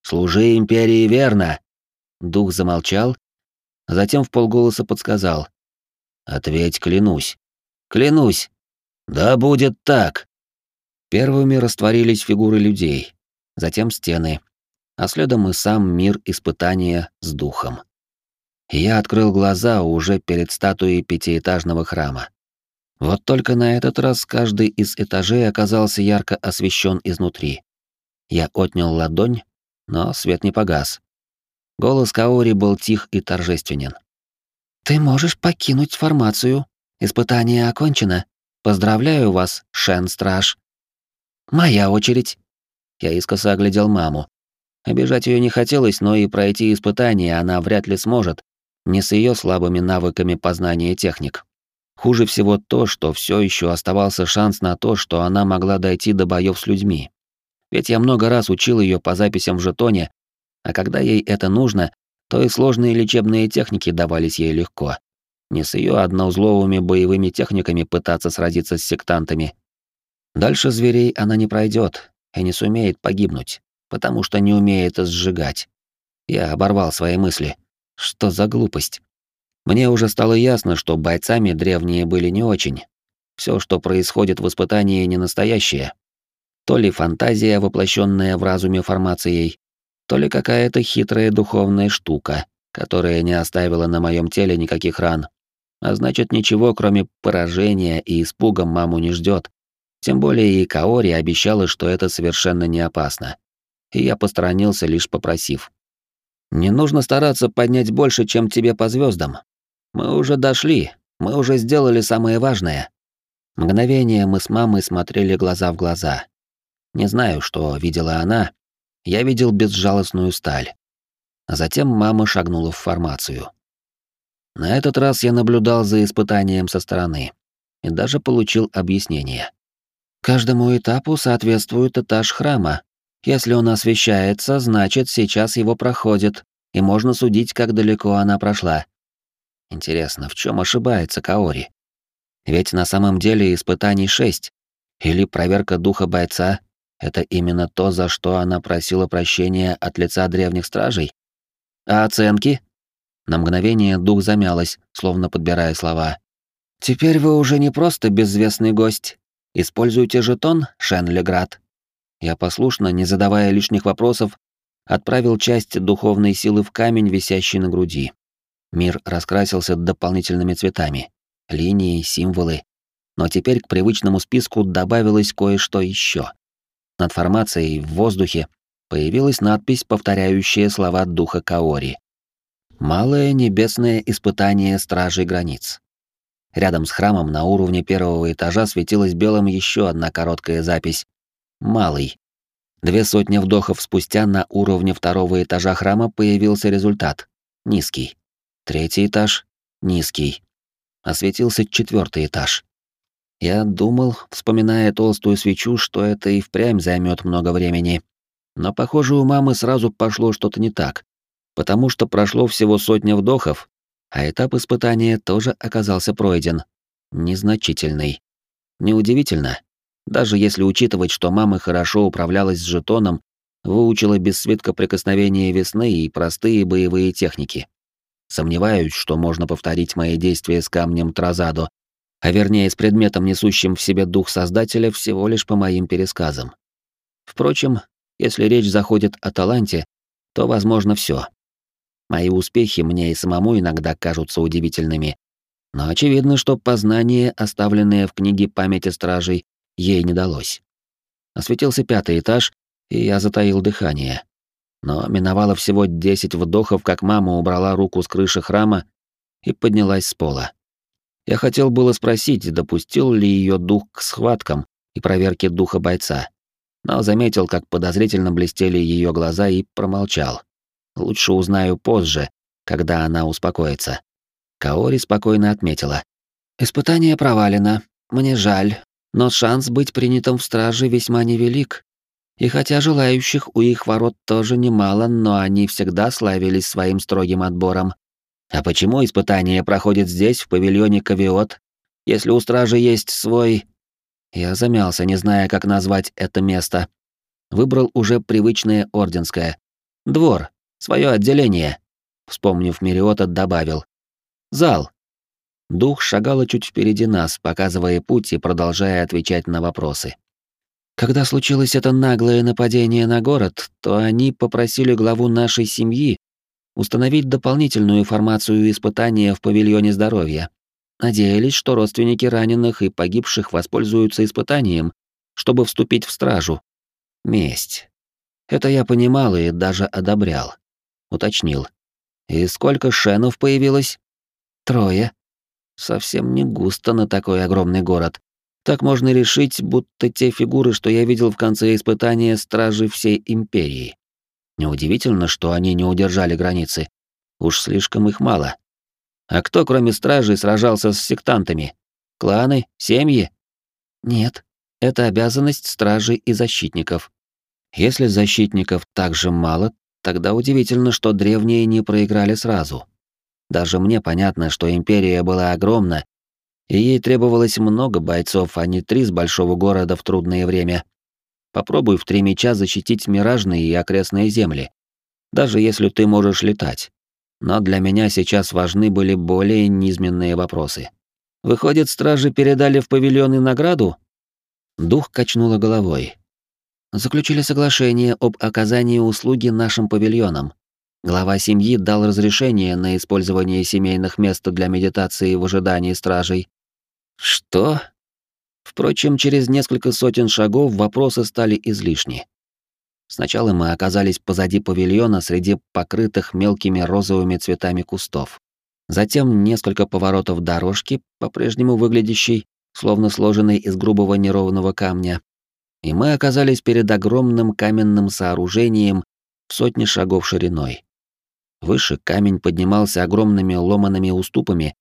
Служи империи верно. Дух замолчал, а затем в полголоса подсказал: "Ответь, клянусь". "Клянусь". "Да будет так". Первыми растворились фигуры людей, затем стены, а следом и сам мир испытания с духом. Я открыл глаза уже перед статуей пятиэтажного храма. Вот только на этот раз каждый из этажей оказался ярко освещен изнутри. Я отнял ладонь, но свет не погас. Голос Каори был тих и торжественен. «Ты можешь покинуть формацию. Испытание окончено. Поздравляю вас, Шен-страж». «Моя очередь». Я искоса оглядел маму. Обижать ее не хотелось, но и пройти испытание она вряд ли сможет, не с ее слабыми навыками познания техник. Хуже всего то, что все еще оставался шанс на то, что она могла дойти до боев с людьми. Ведь я много раз учил ее по записям в жетоне, а когда ей это нужно, то и сложные лечебные техники давались ей легко. Не с ее одноузловыми боевыми техниками пытаться сразиться с сектантами. Дальше зверей она не пройдет и не сумеет погибнуть, потому что не умеет сжигать. Я оборвал свои мысли. Что за глупость? Мне уже стало ясно, что бойцами древние были не очень. Все, что происходит в испытании, не настоящее. То ли фантазия, воплощенная в разуме формацией, то ли какая-то хитрая духовная штука, которая не оставила на моем теле никаких ран. А значит, ничего, кроме поражения и испуга, маму не ждет. Тем более и Каори обещала, что это совершенно не опасно. И я посторонился, лишь попросив. «Не нужно стараться поднять больше, чем тебе по звездам. Мы уже дошли, мы уже сделали самое важное. Мгновение мы с мамой смотрели глаза в глаза. Не знаю, что видела она. Я видел безжалостную сталь. А затем мама шагнула в формацию. На этот раз я наблюдал за испытанием со стороны и даже получил объяснение. Каждому этапу соответствует этаж храма. Если он освещается, значит, сейчас его проходит, и можно судить, как далеко она прошла. Интересно, в чем ошибается Каори? Ведь на самом деле испытаний шесть. Или проверка духа бойца — это именно то, за что она просила прощения от лица древних стражей? А оценки? На мгновение дух замялась, словно подбирая слова. «Теперь вы уже не просто безвестный гость. Используйте жетон, Шенлеград». Я послушно, не задавая лишних вопросов, отправил часть духовной силы в камень, висящий на груди. Мир раскрасился дополнительными цветами, линии, символы. Но теперь к привычному списку добавилось кое-что еще. Над формацией в воздухе появилась надпись, повторяющая слова духа Каори. «Малое небесное испытание стражей границ». Рядом с храмом на уровне первого этажа светилась белым еще одна короткая запись. «Малый». Две сотни вдохов спустя на уровне второго этажа храма появился результат. Низкий. Третий этаж — низкий. осветился четвертый этаж. Я думал, вспоминая толстую свечу, что это и впрямь займет много времени. Но, похоже, у мамы сразу пошло что-то не так, потому что прошло всего сотня вдохов, а этап испытания тоже оказался пройден. Незначительный. Неудивительно. Даже если учитывать, что мама хорошо управлялась с жетоном, выучила без свитка прикосновения весны и простые боевые техники. Сомневаюсь, что можно повторить мои действия с камнем Тразадо, а вернее с предметом, несущим в себе дух Создателя, всего лишь по моим пересказам. Впрочем, если речь заходит о таланте, то возможно все. Мои успехи мне и самому иногда кажутся удивительными, но очевидно, что познание, оставленное в книге памяти стражей, ей не далось. Осветился пятый этаж, и я затаил дыхание. Но миновало всего десять вдохов, как мама убрала руку с крыши храма и поднялась с пола. Я хотел было спросить, допустил ли ее дух к схваткам и проверке духа бойца, но заметил, как подозрительно блестели ее глаза и промолчал. Лучше узнаю позже, когда она успокоится. Каори спокойно отметила. «Испытание провалено. Мне жаль, но шанс быть принятым в страже весьма невелик. И хотя желающих у их ворот тоже немало, но они всегда славились своим строгим отбором. А почему испытание проходит здесь, в павильоне Кавиот, если у стражи есть свой... Я замялся, не зная, как назвать это место. Выбрал уже привычное орденское. Двор, свое отделение. Вспомнив Мириота, добавил. Зал. Дух шагала чуть впереди нас, показывая путь и продолжая отвечать на вопросы. Когда случилось это наглое нападение на город, то они попросили главу нашей семьи установить дополнительную информацию испытания в павильоне здоровья. Надеялись, что родственники раненых и погибших воспользуются испытанием, чтобы вступить в стражу. Месть. Это я понимал и даже одобрял. Уточнил. И сколько шенов появилось? Трое. Совсем не густо на такой огромный город. Так можно решить, будто те фигуры, что я видел в конце испытания стражи всей империи. Неудивительно, что они не удержали границы. Уж слишком их мало. А кто, кроме стражей, сражался с сектантами? Кланы? Семьи? Нет. Это обязанность стражей и защитников. Если защитников так же мало, тогда удивительно, что древние не проиграли сразу. Даже мне понятно, что империя была огромна, и ей требовалось много бойцов, а не три с большого города в трудное время. Попробуй в три меча защитить миражные и окрестные земли, даже если ты можешь летать. Но для меня сейчас важны были более низменные вопросы. Выходит, стражи передали в павильоны награду? Дух качнула головой. Заключили соглашение об оказании услуги нашим павильонам. Глава семьи дал разрешение на использование семейных мест для медитации в ожидании стражей. Что? Впрочем, через несколько сотен шагов вопросы стали излишни. Сначала мы оказались позади павильона среди покрытых мелкими розовыми цветами кустов. Затем несколько поворотов дорожки, по-прежнему выглядящей, словно сложенной из грубого неровного камня. И мы оказались перед огромным каменным сооружением в сотни шагов шириной. Выше камень поднимался огромными ломаными уступами,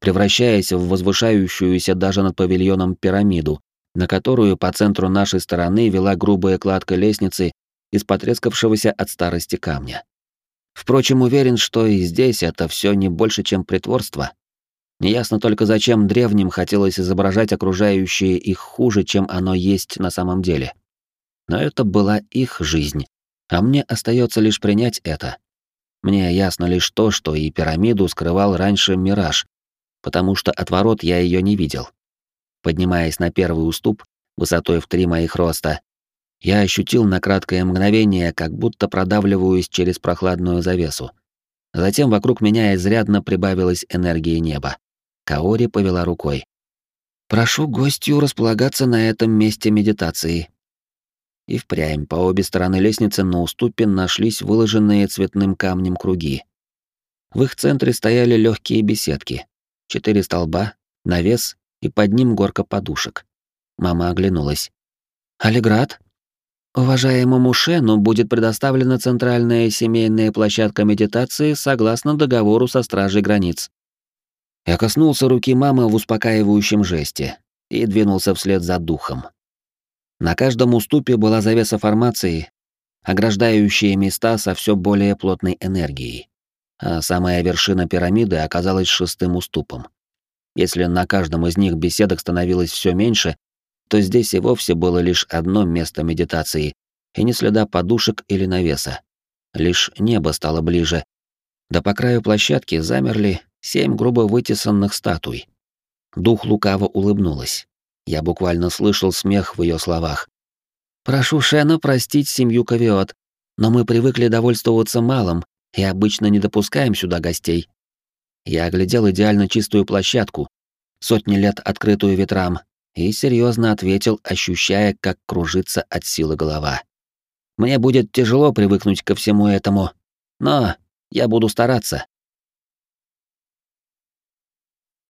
превращаясь в возвышающуюся даже над павильоном пирамиду, на которую по центру нашей стороны вела грубая кладка лестницы из потрескавшегося от старости камня. Впрочем, уверен, что и здесь это все не больше, чем притворство. Неясно только, зачем древним хотелось изображать окружающее их хуже, чем оно есть на самом деле. Но это была их жизнь, а мне остается лишь принять это. Мне ясно лишь то, что и пирамиду скрывал раньше мираж, потому что от ворот я ее не видел. Поднимаясь на первый уступ, высотой в три моих роста, я ощутил на краткое мгновение, как будто продавливаюсь через прохладную завесу. Затем вокруг меня изрядно прибавилась энергия неба. Каори повела рукой. «Прошу гостью располагаться на этом месте медитации». И впрямь по обе стороны лестницы на уступе нашлись выложенные цветным камнем круги. В их центре стояли легкие беседки, четыре столба, навес и под ним горка подушек. Мама оглянулась. «Алиград?» Уважаемому Шену будет предоставлена центральная семейная площадка медитации согласно договору со Стражей Границ. Я коснулся руки мамы в успокаивающем жесте и двинулся вслед за духом. На каждом уступе была завеса формации, ограждающая места со все более плотной энергией. А самая вершина пирамиды оказалась шестым уступом. Если на каждом из них беседок становилось все меньше, то здесь и вовсе было лишь одно место медитации, и ни следа подушек или навеса. Лишь небо стало ближе. Да по краю площадки замерли семь грубо вытесанных статуй. Дух лукаво улыбнулась. Я буквально слышал смех в ее словах. «Прошу Шена простить семью Кавиот, но мы привыкли довольствоваться малым и обычно не допускаем сюда гостей». Я оглядел идеально чистую площадку, сотни лет открытую ветрам, и серьезно ответил, ощущая, как кружится от силы голова. Мне будет тяжело привыкнуть ко всему этому, но я буду стараться.